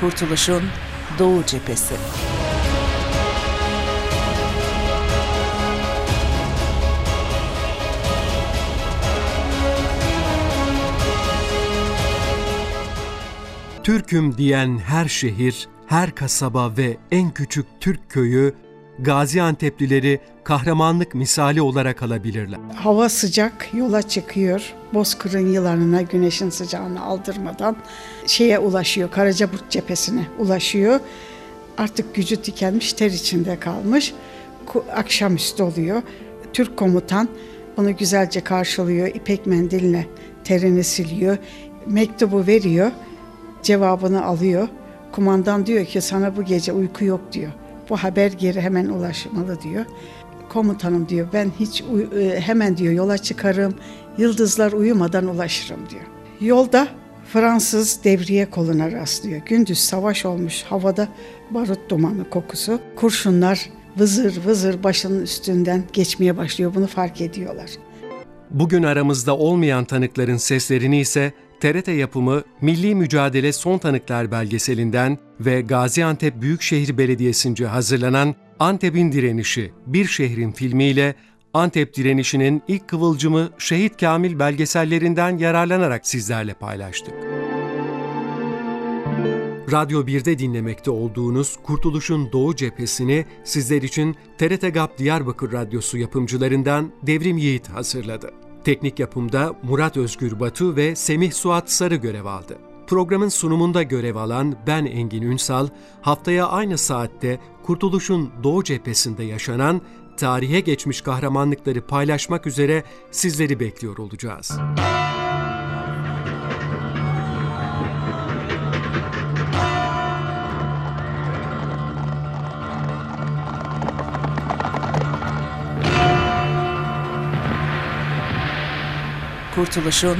Kurtuluşun Doğu Cephesi. Türküm diyen her şehir, her kasaba ve en küçük Türk köyü Gaziantep'lileri kahramanlık misali olarak alabilirler. Hava sıcak, yola çıkıyor. Bozkır'ın yılanına, güneşin sıcağını aldırmadan şeye ulaşıyor, Karacaburt cephesine ulaşıyor. Artık gücü tükenmiş, ter içinde kalmış. Akşamüstü oluyor. Türk komutan onu güzelce karşılıyor, ipek mendiline terini siliyor. Mektubu veriyor, cevabını alıyor. Kumandan diyor ki sana bu gece uyku yok diyor. Bu haber geri hemen ulaşmalı diyor. Komutanım diyor ben hiç e, hemen diyor yola çıkarım. Yıldızlar uyumadan ulaşırım diyor. Yolda Fransız devriye koluna rastlıyor. Gündüz savaş olmuş havada barut dumanı kokusu. Kurşunlar vızır vızır başının üstünden geçmeye başlıyor. Bunu fark ediyorlar. Bugün aramızda olmayan tanıkların seslerini ise TRT yapımı Milli Mücadele Son Tanıklar belgeselinden ve Gaziantep Büyükşehir Belediyesi'nce hazırlanan Antep'in Direnişi Bir Şehrin filmiyle Antep direnişinin ilk kıvılcımı Şehit Kamil belgesellerinden yararlanarak sizlerle paylaştık. Radyo 1'de dinlemekte olduğunuz Kurtuluş'un Doğu Cephesini sizler için TRT GAP Diyarbakır Radyosu yapımcılarından Devrim Yiğit hazırladı. Teknik yapımda Murat Özgür Batu ve Semih Suat Sarı görev aldı. Programın sunumunda görev alan ben Engin Ünsal, haftaya aynı saatte Kurtuluş'un Doğu Cephesinde yaşanan tarihe geçmiş kahramanlıkları paylaşmak üzere sizleri bekliyor olacağız. Kurtuluşun